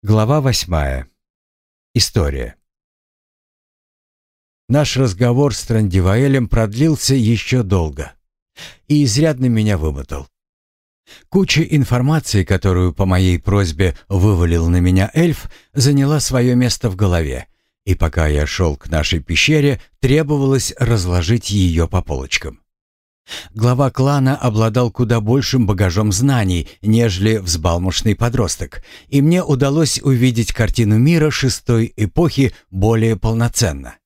Глава восьмая. История. Наш разговор с Трандиваэлем продлился еще долго и изрядно меня вымотал. Куча информации, которую по моей просьбе вывалил на меня эльф, заняла свое место в голове, и пока я шел к нашей пещере, требовалось разложить ее по полочкам. Глава клана обладал куда большим багажом знаний, нежели взбалмошный подросток, и мне удалось увидеть картину мира шестой эпохи более полноценно.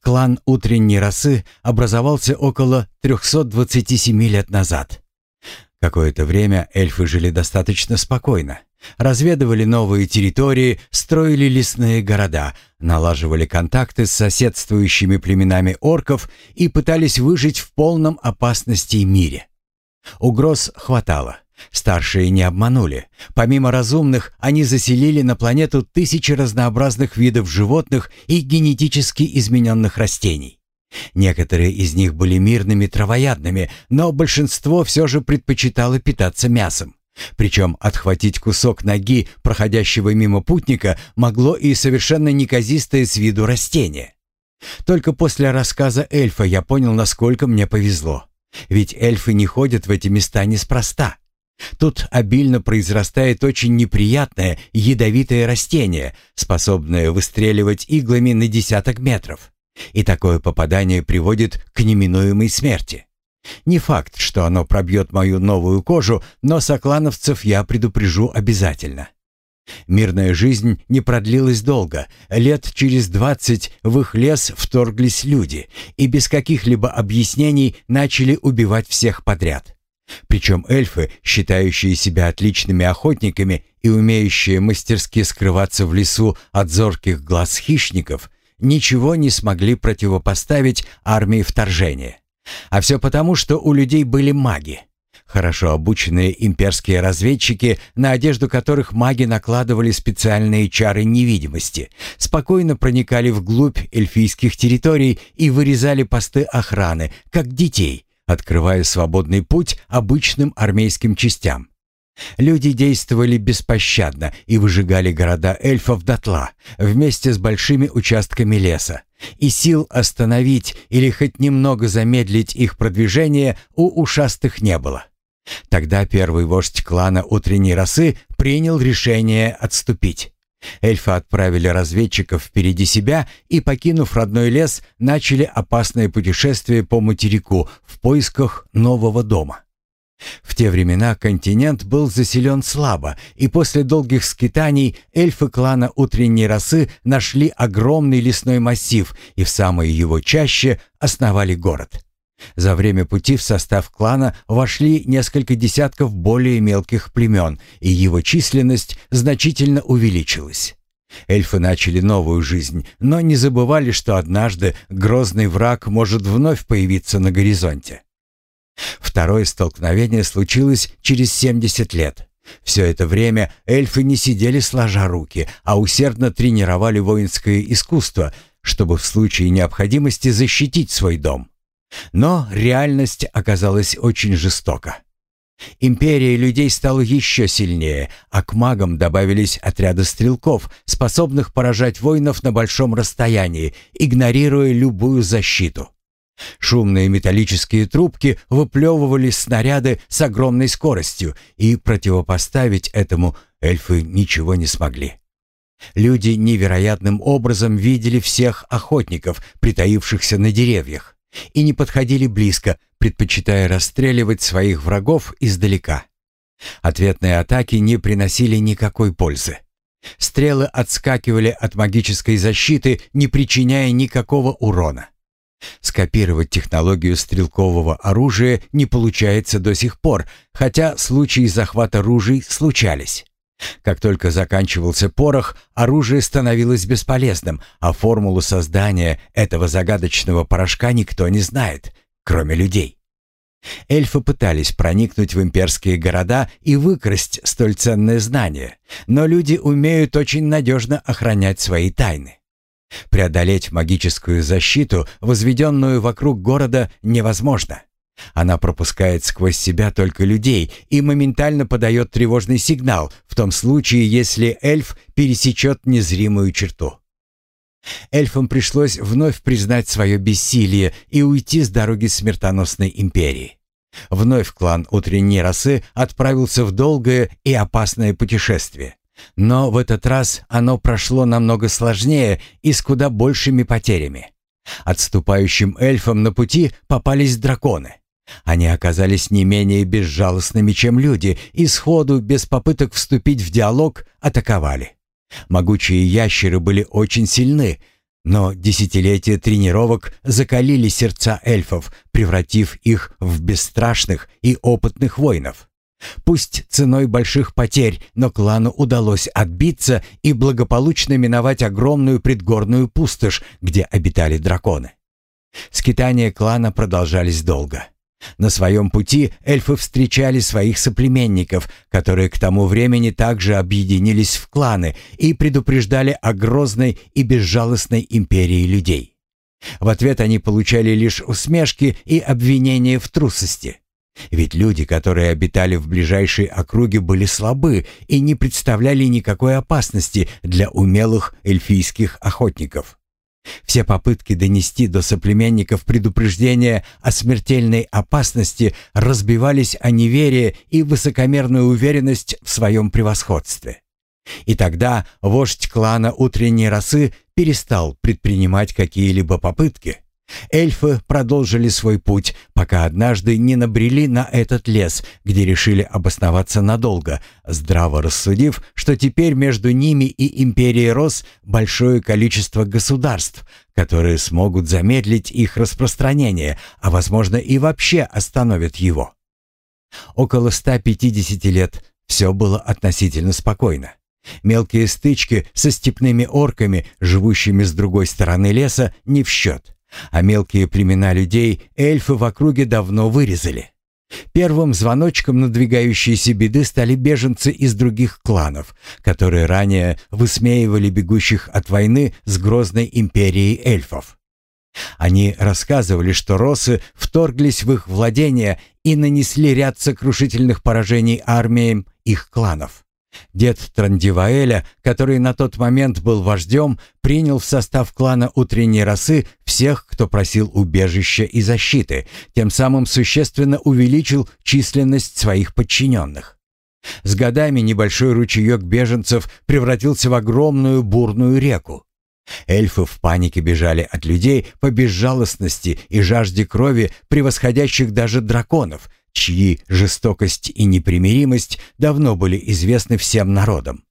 Клан утренней росы образовался около 327 лет назад. Какое-то время эльфы жили достаточно спокойно. Разведывали новые территории, строили лесные города, налаживали контакты с соседствующими племенами орков и пытались выжить в полном опасности мире. Угроз хватало. Старшие не обманули. Помимо разумных, они заселили на планету тысячи разнообразных видов животных и генетически измененных растений. Некоторые из них были мирными травоядными, но большинство все же предпочитало питаться мясом. Причем отхватить кусок ноги проходящего мимо путника могло и совершенно неказистое с виду растение. Только после рассказа эльфа я понял, насколько мне повезло. Ведь эльфы не ходят в эти места неспроста. Тут обильно произрастает очень неприятное ядовитое растение, способное выстреливать иглами на десяток метров. И такое попадание приводит к неминуемой смерти. Не факт, что оно пробьет мою новую кожу, но соклановцев я предупрежу обязательно. Мирная жизнь не продлилась долго. Лет через двадцать в их лес вторглись люди и без каких-либо объяснений начали убивать всех подряд. Причем эльфы, считающие себя отличными охотниками и умеющие мастерски скрываться в лесу от зорких глаз хищников, ничего не смогли противопоставить армии вторжения. А все потому, что у людей были маги. Хорошо обученные имперские разведчики, на одежду которых маги накладывали специальные чары невидимости, спокойно проникали вглубь эльфийских территорий и вырезали посты охраны, как детей, открывая свободный путь обычным армейским частям. Люди действовали беспощадно и выжигали города эльфов дотла вместе с большими участками леса. И сил остановить или хоть немного замедлить их продвижение у ушастых не было. Тогда первый вождь клана утренней росы принял решение отступить. Эльфы отправили разведчиков впереди себя и, покинув родной лес, начали опасное путешествие по материку в поисках нового дома. В те времена континент был заселен слабо, и после долгих скитаний эльфы клана утренней росы нашли огромный лесной массив и в самой его чаще основали город. За время пути в состав клана вошли несколько десятков более мелких племен, и его численность значительно увеличилась. Эльфы начали новую жизнь, но не забывали, что однажды грозный враг может вновь появиться на горизонте. Второе столкновение случилось через 70 лет. Все это время эльфы не сидели сложа руки, а усердно тренировали воинское искусство, чтобы в случае необходимости защитить свой дом. Но реальность оказалась очень жестока. Империя людей стала еще сильнее, а к магам добавились отряды стрелков, способных поражать воинов на большом расстоянии, игнорируя любую защиту. Шумные металлические трубки выплевывали снаряды с огромной скоростью, и противопоставить этому эльфы ничего не смогли. Люди невероятным образом видели всех охотников, притаившихся на деревьях, и не подходили близко, предпочитая расстреливать своих врагов издалека. Ответные атаки не приносили никакой пользы. Стрелы отскакивали от магической защиты, не причиняя никакого урона. Скопировать технологию стрелкового оружия не получается до сих пор, хотя случаи захвата ружей случались. Как только заканчивался порох, оружие становилось бесполезным, а формулу создания этого загадочного порошка никто не знает, кроме людей. Эльфы пытались проникнуть в имперские города и выкрасть столь ценное знание, но люди умеют очень надежно охранять свои тайны. Преодолеть магическую защиту, возведенную вокруг города, невозможно. Она пропускает сквозь себя только людей и моментально подает тревожный сигнал в том случае, если эльф пересечет незримую черту. Эльфам пришлось вновь признать свое бессилие и уйти с дороги смертоносной империи. Вновь клан утренней росы отправился в долгое и опасное путешествие. Но в этот раз оно прошло намного сложнее и с куда большими потерями. Отступающим эльфам на пути попались драконы. Они оказались не менее безжалостными, чем люди, и сходу, без попыток вступить в диалог, атаковали. Могучие ящеры были очень сильны, но десятилетия тренировок закалили сердца эльфов, превратив их в бесстрашных и опытных воинов. Пусть ценой больших потерь, но клану удалось отбиться и благополучно миновать огромную предгорную пустошь, где обитали драконы. Скитания клана продолжались долго. На своем пути эльфы встречали своих соплеменников, которые к тому времени также объединились в кланы и предупреждали о грозной и безжалостной империи людей. В ответ они получали лишь усмешки и обвинения в трусости. Ведь люди, которые обитали в ближайшей округе, были слабы и не представляли никакой опасности для умелых эльфийских охотников. Все попытки донести до соплеменников предупреждение о смертельной опасности разбивались о неверие и высокомерную уверенность в своем превосходстве. И тогда вождь клана утренней росы перестал предпринимать какие-либо попытки, Эльфы продолжили свой путь, пока однажды не набрели на этот лес, где решили обосноваться надолго, здраво рассудив, что теперь между ними и Империей Рос большое количество государств, которые смогут замедлить их распространение, а возможно и вообще остановят его. Около 150 лет все было относительно спокойно. Мелкие стычки со степными орками, живущими с другой стороны леса, не в счет а мелкие племена людей эльфы в округе давно вырезали. Первым звоночком надвигающейся беды стали беженцы из других кланов, которые ранее высмеивали бегущих от войны с грозной империей эльфов. Они рассказывали, что росы вторглись в их владения и нанесли ряд сокрушительных поражений армиям их кланов. Дед Трандиваэля, который на тот момент был вождем, принял в состав клана утренней росы всех, кто просил убежища и защиты, тем самым существенно увеличил численность своих подчиненных. С годами небольшой ручеек беженцев превратился в огромную бурную реку. Эльфы в панике бежали от людей по безжалостности и жажде крови, превосходящих даже драконов – чьи жестокость и непримиримость давно были известны всем народам.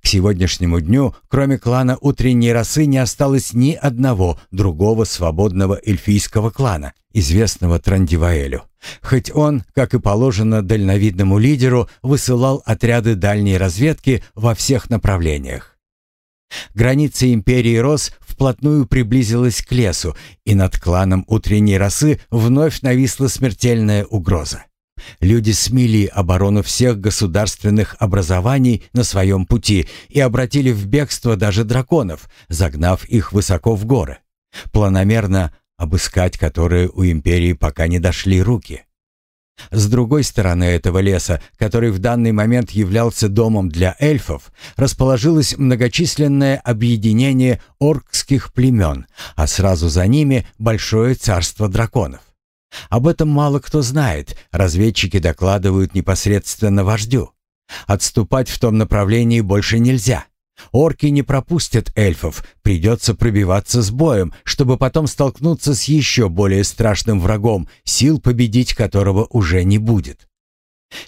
К сегодняшнему дню, кроме клана утренней росы, не осталось ни одного другого свободного эльфийского клана, известного Трандиваэлю. Хоть он, как и положено дальновидному лидеру, высылал отряды дальней разведки во всех направлениях. Граница империи Рос вплотную приблизилась к лесу, и над кланом утренней росы вновь нависла смертельная угроза. Люди смели оборону всех государственных образований на своем пути и обратили в бегство даже драконов, загнав их высоко в горы, планомерно обыскать которые у империи пока не дошли руки. С другой стороны этого леса, который в данный момент являлся домом для эльфов, расположилось многочисленное объединение оркских племен, а сразу за ними большое царство драконов. Об этом мало кто знает, разведчики докладывают непосредственно вождю. Отступать в том направлении больше нельзя. Орки не пропустят эльфов, придется пробиваться с боем, чтобы потом столкнуться с еще более страшным врагом, сил победить которого уже не будет.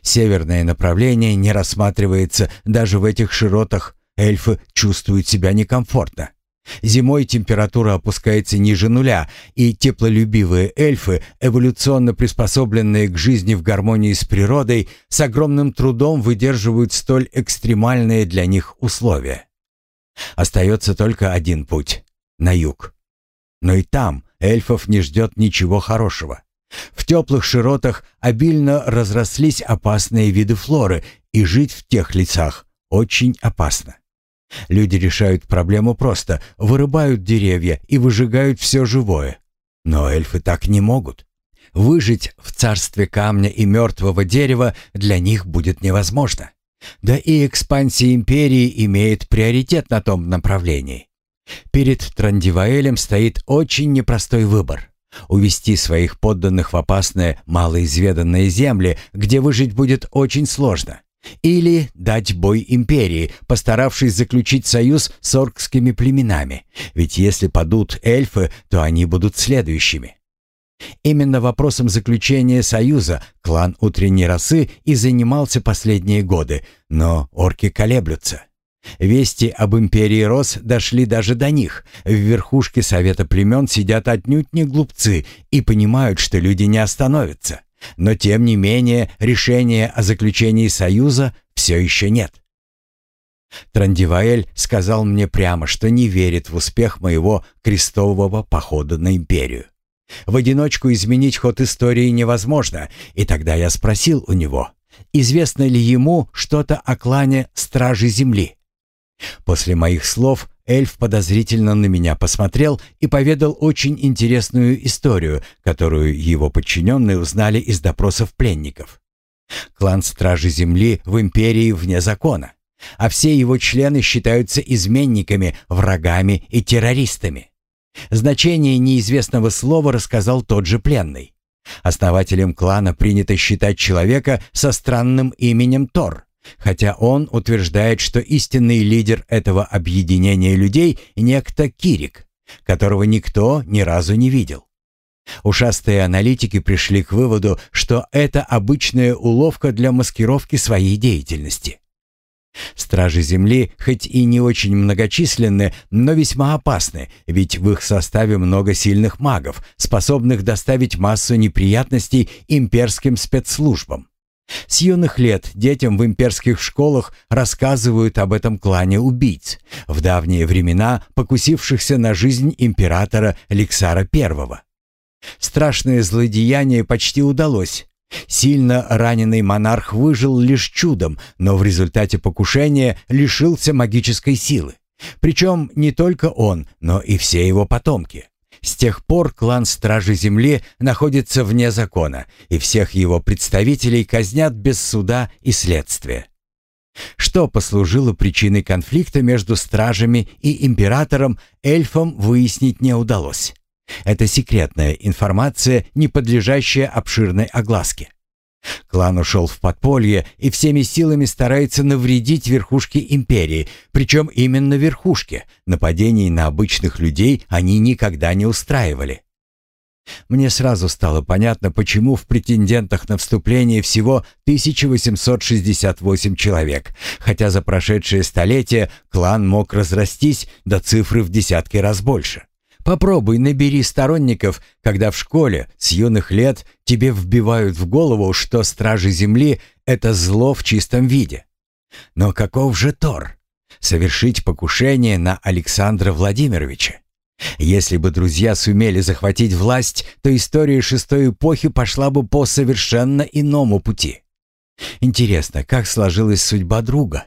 Северное направление не рассматривается даже в этих широтах, эльфы чувствуют себя некомфортно. Зимой температура опускается ниже нуля, и теплолюбивые эльфы, эволюционно приспособленные к жизни в гармонии с природой, с огромным трудом выдерживают столь экстремальные для них условия. Остается только один путь — на юг. Но и там эльфов не ждет ничего хорошего. В теплых широтах обильно разрослись опасные виды флоры, и жить в тех лицах очень опасно. Люди решают проблему просто, вырубают деревья и выжигают все живое. Но эльфы так не могут. Выжить в царстве камня и мертвого дерева для них будет невозможно. Да и экспансия империи имеет приоритет на том направлении. Перед Трандиваэлем стоит очень непростой выбор. Увести своих подданных в опасные малоизведанные земли, где выжить будет очень сложно. Или дать бой империи, постаравшись заключить союз с оркскими племенами. Ведь если падут эльфы, то они будут следующими. Именно вопросом заключения союза клан утренней росы и занимался последние годы, но орки колеблются. Вести об империи Рос дошли даже до них. В верхушке Совета племен сидят отнюдь не глупцы и понимают, что люди не остановятся. Но тем не менее решения о заключении союза все еще нет. Трандиваэль сказал мне прямо, что не верит в успех моего крестового похода на империю. В одиночку изменить ход истории невозможно, и тогда я спросил у него, известно ли ему что-то о клане Стражи Земли. После моих слов эльф подозрительно на меня посмотрел и поведал очень интересную историю, которую его подчиненные узнали из допросов пленников. Клан Стражи Земли в империи вне закона, а все его члены считаются изменниками, врагами и террористами. Значение неизвестного слова рассказал тот же пленный. Основателем клана принято считать человека со странным именем Тор, хотя он утверждает, что истинный лидер этого объединения людей некто Кирик, которого никто ни разу не видел. Ушастые аналитики пришли к выводу, что это обычная уловка для маскировки своей деятельности. Стражи Земли, хоть и не очень многочисленны, но весьма опасны, ведь в их составе много сильных магов, способных доставить массу неприятностей имперским спецслужбам. С юных лет детям в имперских школах рассказывают об этом клане убийц, в давние времена покусившихся на жизнь императора Лексара I. Страшное злодеяние почти удалось, Сильно раненый монарх выжил лишь чудом, но в результате покушения лишился магической силы. Причем не только он, но и все его потомки. С тех пор клан Стражи Земли находится вне закона, и всех его представителей казнят без суда и следствия. Что послужило причиной конфликта между стражами и императором, эльфам выяснить не удалось. Это секретная информация, не подлежащая обширной огласке. Клан ушел в подполье и всеми силами старается навредить верхушке империи, причем именно верхушке. Нападений на обычных людей они никогда не устраивали. Мне сразу стало понятно, почему в претендентах на вступление всего 1868 человек, хотя за прошедшее столетие клан мог разрастись до цифры в десятки раз больше. Попробуй набери сторонников, когда в школе с юных лет тебе вбивают в голову, что стражи земли — это зло в чистом виде. Но каков же Тор? Совершить покушение на Александра Владимировича. Если бы друзья сумели захватить власть, то история шестой эпохи пошла бы по совершенно иному пути. Интересно, как сложилась судьба друга?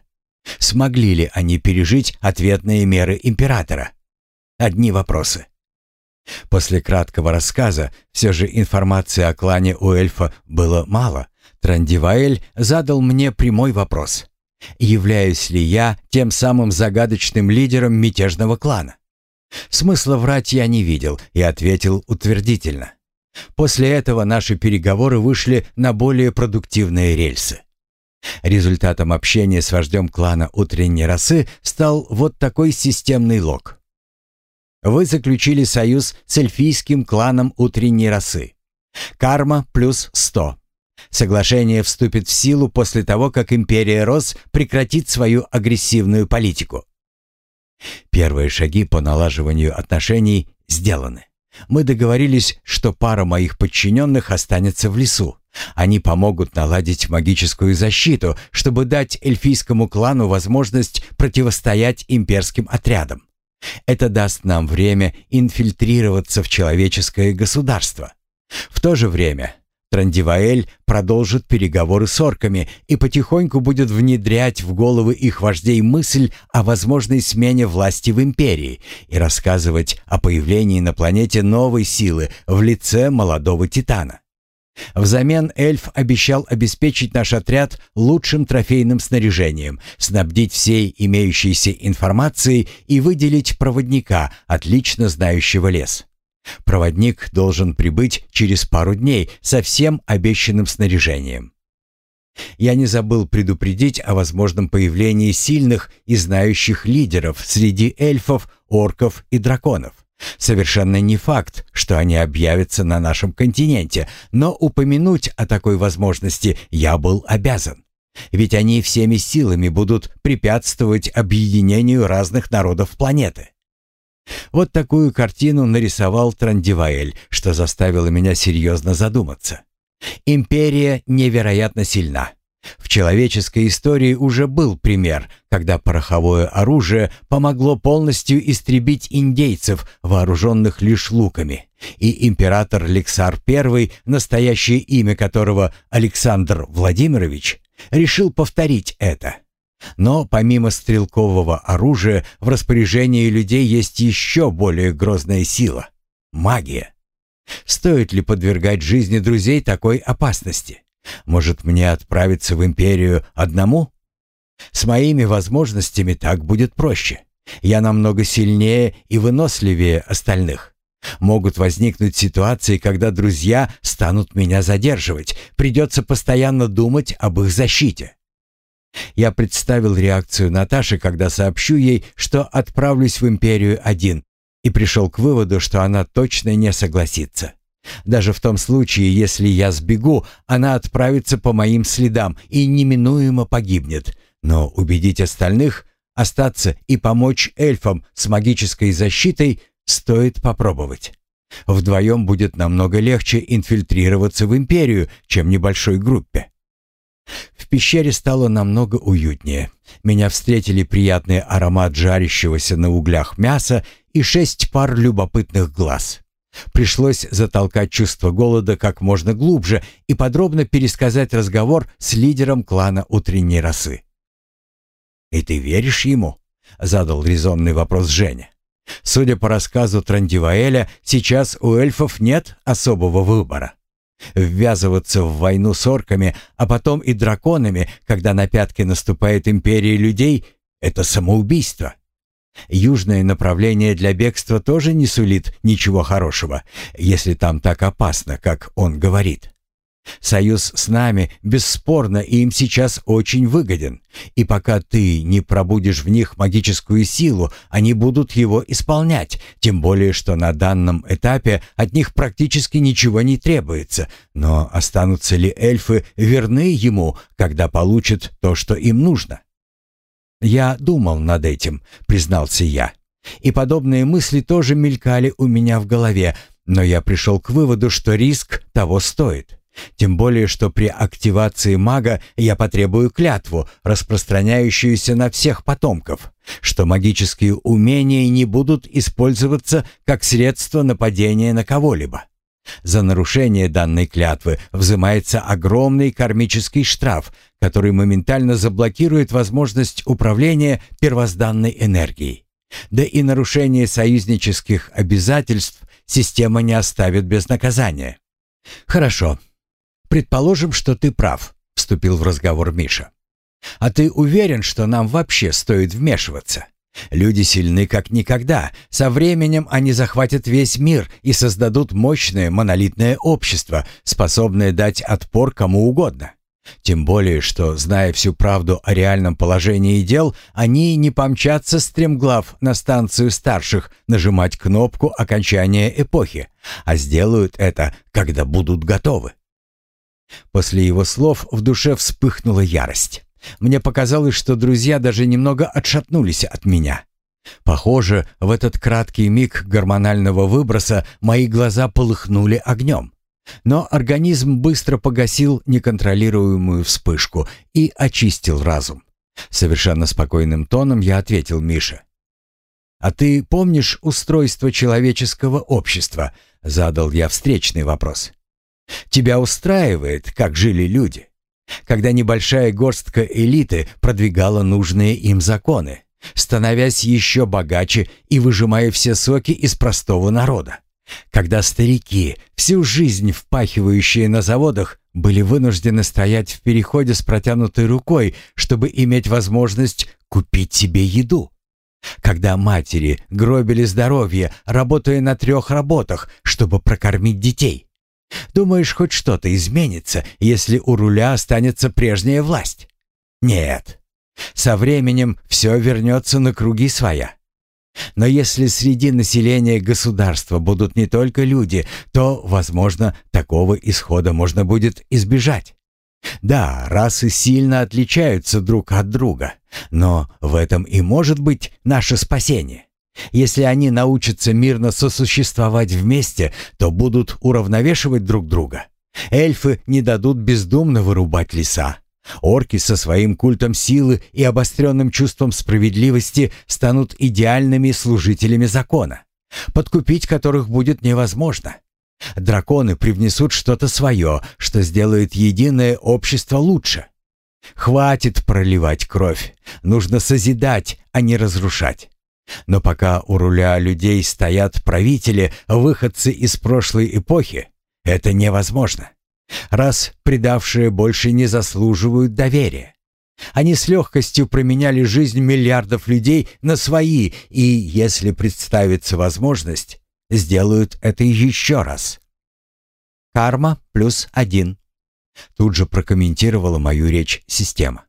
Смогли ли они пережить ответные меры императора? Одни вопросы. После краткого рассказа, все же информации о клане у эльфа было мало, Трандиваэль задал мне прямой вопрос. Являюсь ли я тем самым загадочным лидером мятежного клана? Смысла врать я не видел и ответил утвердительно. После этого наши переговоры вышли на более продуктивные рельсы. Результатом общения с вождем клана утренней росы стал вот такой системный лог. Вы заключили союз с эльфийским кланом утренней росы. Карма плюс 100. Соглашение вступит в силу после того, как Империя Рос прекратит свою агрессивную политику. Первые шаги по налаживанию отношений сделаны. Мы договорились, что пара моих подчиненных останется в лесу. Они помогут наладить магическую защиту, чтобы дать эльфийскому клану возможность противостоять имперским отрядам. Это даст нам время инфильтрироваться в человеческое государство. В то же время Трандиваэль продолжит переговоры с орками и потихоньку будет внедрять в головы их вождей мысль о возможной смене власти в империи и рассказывать о появлении на планете новой силы в лице молодого титана. Взамен эльф обещал обеспечить наш отряд лучшим трофейным снаряжением, снабдить всей имеющейся информацией и выделить проводника, отлично знающего лес. Проводник должен прибыть через пару дней со всем обещанным снаряжением. Я не забыл предупредить о возможном появлении сильных и знающих лидеров среди эльфов, орков и драконов. Совершенно не факт, что они объявятся на нашем континенте, но упомянуть о такой возможности я был обязан. Ведь они всеми силами будут препятствовать объединению разных народов планеты. Вот такую картину нарисовал Трандиваэль, что заставило меня серьезно задуматься. Империя невероятно сильна. В человеческой истории уже был пример, когда пороховое оружие помогло полностью истребить индейцев, вооруженных лишь луками. И император Лексар I, настоящее имя которого Александр Владимирович, решил повторить это. Но помимо стрелкового оружия в распоряжении людей есть еще более грозная сила — магия. Стоит ли подвергать жизни друзей такой опасности? Может, мне отправиться в империю одному? С моими возможностями так будет проще. Я намного сильнее и выносливее остальных. Могут возникнуть ситуации, когда друзья станут меня задерживать. Придется постоянно думать об их защите. Я представил реакцию Наташи, когда сообщу ей, что отправлюсь в империю один, и пришел к выводу, что она точно не согласится. Даже в том случае, если я сбегу, она отправится по моим следам и неминуемо погибнет. Но убедить остальных остаться и помочь эльфам с магической защитой стоит попробовать. Вдвоем будет намного легче инфильтрироваться в империю, чем небольшой группе. В пещере стало намного уютнее. Меня встретили приятный аромат жарящегося на углях мяса и шесть пар любопытных глаз. Пришлось затолкать чувство голода как можно глубже и подробно пересказать разговор с лидером клана утренней росы. «И ты веришь ему?» — задал резонный вопрос Женя. «Судя по рассказу Трандиваэля, сейчас у эльфов нет особого выбора. Ввязываться в войну с орками, а потом и драконами, когда на пятки наступает империя людей — это самоубийство. Южное направление для бегства тоже не сулит ничего хорошего, если там так опасно, как он говорит. Союз с нами бесспорно им сейчас очень выгоден, и пока ты не пробудешь в них магическую силу, они будут его исполнять, тем более что на данном этапе от них практически ничего не требуется, но останутся ли эльфы верны ему, когда получат то, что им нужно? «Я думал над этим», — признался я. «И подобные мысли тоже мелькали у меня в голове, но я пришел к выводу, что риск того стоит. Тем более, что при активации мага я потребую клятву, распространяющуюся на всех потомков, что магические умения не будут использоваться как средство нападения на кого-либо. За нарушение данной клятвы взимается огромный кармический штраф, который моментально заблокирует возможность управления первозданной энергией. Да и нарушение союзнических обязательств система не оставит без наказания. Хорошо. Предположим, что ты прав, вступил в разговор Миша. А ты уверен, что нам вообще стоит вмешиваться? Люди сильны как никогда. Со временем они захватят весь мир и создадут мощное монолитное общество, способное дать отпор кому угодно. Тем более, что, зная всю правду о реальном положении дел, они не помчатся стремглав на станцию старших нажимать кнопку окончания эпохи, а сделают это, когда будут готовы. После его слов в душе вспыхнула ярость. Мне показалось, что друзья даже немного отшатнулись от меня. Похоже, в этот краткий миг гормонального выброса мои глаза полыхнули огнем. Но организм быстро погасил неконтролируемую вспышку и очистил разум. Совершенно спокойным тоном я ответил Мише. «А ты помнишь устройство человеческого общества?» — задал я встречный вопрос. «Тебя устраивает, как жили люди?» Когда небольшая горстка элиты продвигала нужные им законы, становясь еще богаче и выжимая все соки из простого народа. Когда старики, всю жизнь впахивающие на заводах, были вынуждены стоять в переходе с протянутой рукой, чтобы иметь возможность купить себе еду. Когда матери гробили здоровье, работая на трех работах, чтобы прокормить детей. Думаешь, хоть что-то изменится, если у руля останется прежняя власть? Нет. Со временем все вернется на круги своя. Но если среди населения государства будут не только люди, то, возможно, такого исхода можно будет избежать. Да, расы сильно отличаются друг от друга, но в этом и может быть наше спасение. Если они научатся мирно сосуществовать вместе, то будут уравновешивать друг друга. Эльфы не дадут бездумно вырубать леса. Орки со своим культом силы и обостренным чувством справедливости станут идеальными служителями закона, подкупить которых будет невозможно. Драконы привнесут что-то свое, что сделает единое общество лучше. Хватит проливать кровь, нужно созидать, а не разрушать. Но пока у руля людей стоят правители, выходцы из прошлой эпохи, это невозможно. Раз предавшие больше не заслуживают доверия. Они с легкостью променяли жизнь миллиардов людей на свои, и, если представится возможность, сделают это еще раз. «Карма плюс один», — тут же прокомментировала мою речь система.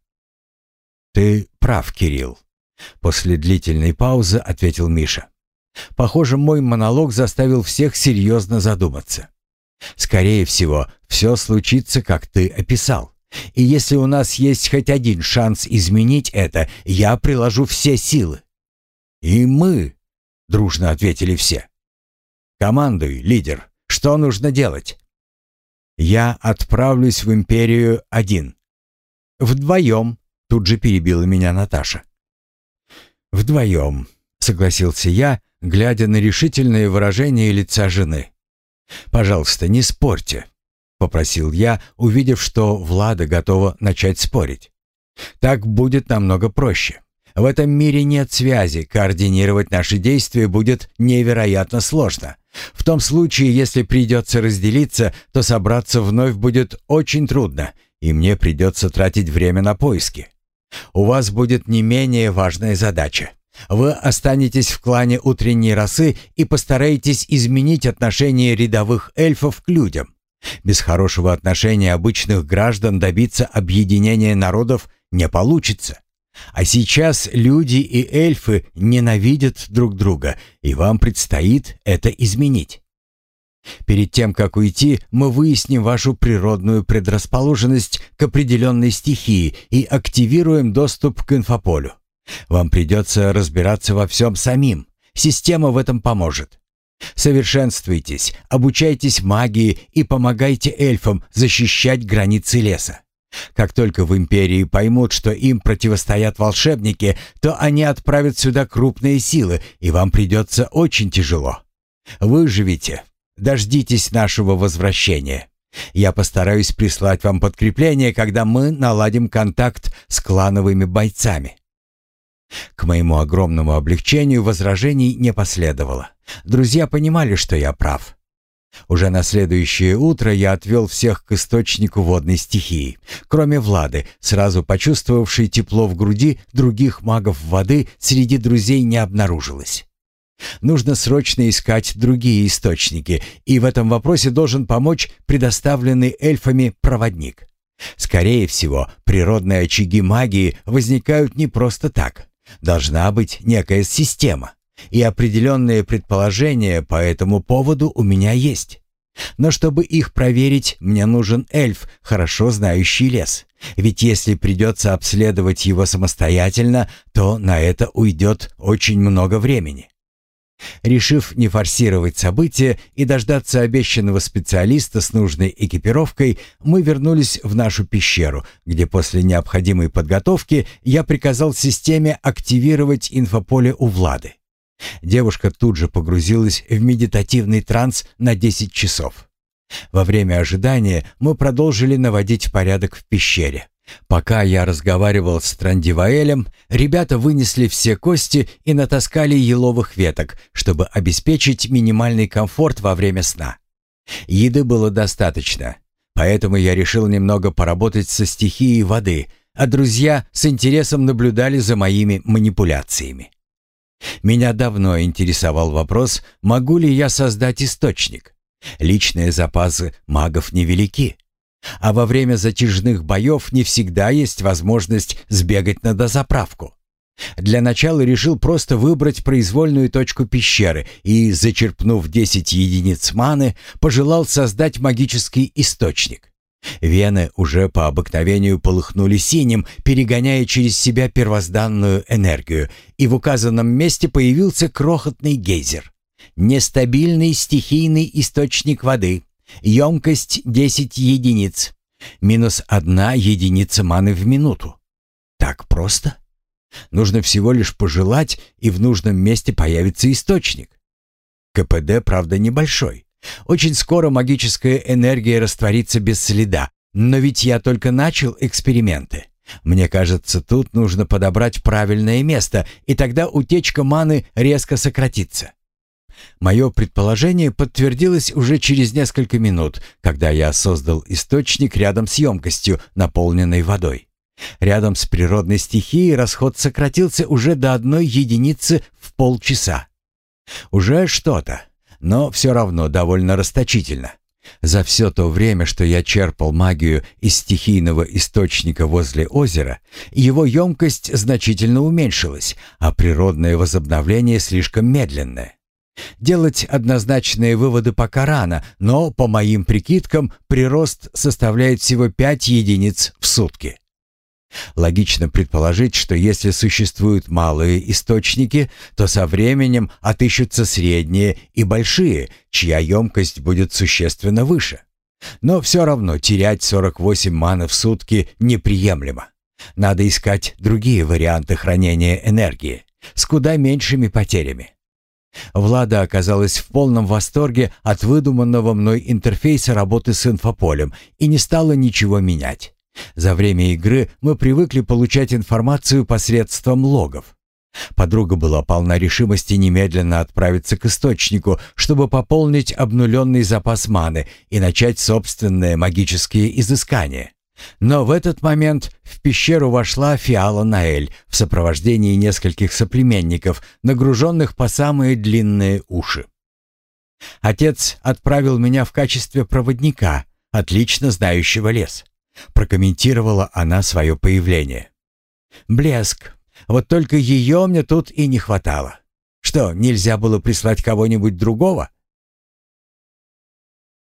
«Ты прав, Кирилл», — после длительной паузы ответил Миша. «Похоже, мой монолог заставил всех серьезно задуматься. Скорее всего, все случится, как ты описал. И если у нас есть хоть один шанс изменить это, я приложу все силы». «И мы», — дружно ответили все. «Командуй, лидер, что нужно делать?» «Я отправлюсь в Империю один». «Вдвоем», — тут же перебила меня Наташа. «Вдвоем», — согласился я, глядя на решительное выражение лица жены. «Пожалуйста, не спорьте», — попросил я, увидев, что Влада готова начать спорить. «Так будет намного проще». В этом мире нет связи, координировать наши действия будет невероятно сложно. В том случае, если придется разделиться, то собраться вновь будет очень трудно, и мне придется тратить время на поиски. У вас будет не менее важная задача. Вы останетесь в клане утренней росы и постараетесь изменить отношение рядовых эльфов к людям. Без хорошего отношения обычных граждан добиться объединения народов не получится. А сейчас люди и эльфы ненавидят друг друга, и вам предстоит это изменить. Перед тем, как уйти, мы выясним вашу природную предрасположенность к определенной стихии и активируем доступ к инфополю. Вам придется разбираться во всем самим. Система в этом поможет. Совершенствуйтесь, обучайтесь магии и помогайте эльфам защищать границы леса. Как только в империи поймут, что им противостоят волшебники, то они отправят сюда крупные силы, и вам придется очень тяжело. Выживите, дождитесь нашего возвращения. Я постараюсь прислать вам подкрепление, когда мы наладим контакт с клановыми бойцами. К моему огромному облегчению возражений не последовало. Друзья понимали, что я прав. Уже на следующее утро я отвел всех к источнику водной стихии, кроме Влады, сразу почувствовавшей тепло в груди, других магов воды среди друзей не обнаружилось. Нужно срочно искать другие источники, и в этом вопросе должен помочь предоставленный эльфами проводник. Скорее всего, природные очаги магии возникают не просто так. Должна быть некая система, и определенные предположения по этому поводу у меня есть. Но чтобы их проверить, мне нужен эльф, хорошо знающий лес. Ведь если придется обследовать его самостоятельно, то на это уйдет очень много времени. Решив не форсировать события и дождаться обещанного специалиста с нужной экипировкой, мы вернулись в нашу пещеру, где после необходимой подготовки я приказал системе активировать инфополе у Влады. Девушка тут же погрузилась в медитативный транс на 10 часов. Во время ожидания мы продолжили наводить порядок в пещере. Пока я разговаривал с Трандиваэлем, ребята вынесли все кости и натаскали еловых веток, чтобы обеспечить минимальный комфорт во время сна. Еды было достаточно, поэтому я решил немного поработать со стихией воды, а друзья с интересом наблюдали за моими манипуляциями. Меня давно интересовал вопрос, могу ли я создать источник. Личные запасы магов невелики. А во время затяжных боев не всегда есть возможность сбегать на дозаправку. Для начала решил просто выбрать произвольную точку пещеры и, зачерпнув 10 единиц маны, пожелал создать магический источник. Вены уже по обыкновению полыхнули синим, перегоняя через себя первозданную энергию, и в указанном месте появился крохотный гейзер. Нестабильный стихийный источник воды. Емкость 10 единиц. Минус одна единица маны в минуту. Так просто? Нужно всего лишь пожелать, и в нужном месте появится источник. КПД, правда, небольшой. Очень скоро магическая энергия растворится без следа. Но ведь я только начал эксперименты. Мне кажется, тут нужно подобрать правильное место, и тогда утечка маны резко сократится. Мое предположение подтвердилось уже через несколько минут, когда я создал источник рядом с емкостью, наполненной водой. Рядом с природной стихией расход сократился уже до одной единицы в полчаса. Уже что-то, но все равно довольно расточительно. За все то время, что я черпал магию из стихийного источника возле озера, его емкость значительно уменьшилась, а природное возобновление слишком медленное. Делать однозначные выводы пока рано, но, по моим прикидкам, прирост составляет всего 5 единиц в сутки. Логично предположить, что если существуют малые источники, то со временем отыщутся средние и большие, чья емкость будет существенно выше. Но все равно терять 48 маны в сутки неприемлемо. Надо искать другие варианты хранения энергии с куда меньшими потерями. Влада оказалась в полном восторге от выдуманного мной интерфейса работы с инфополем и не стала ничего менять. За время игры мы привыкли получать информацию посредством логов. Подруга была полна решимости немедленно отправиться к источнику, чтобы пополнить обнуленный запас маны и начать собственные магические изыскания. Но в этот момент в пещеру вошла Фиала Наэль в сопровождении нескольких соплеменников, нагруженных по самые длинные уши. Отец отправил меня в качестве проводника, отлично знающего лес. Прокомментировала она свое появление. «Блеск. Вот только ее мне тут и не хватало. Что, нельзя было прислать кого-нибудь другого?»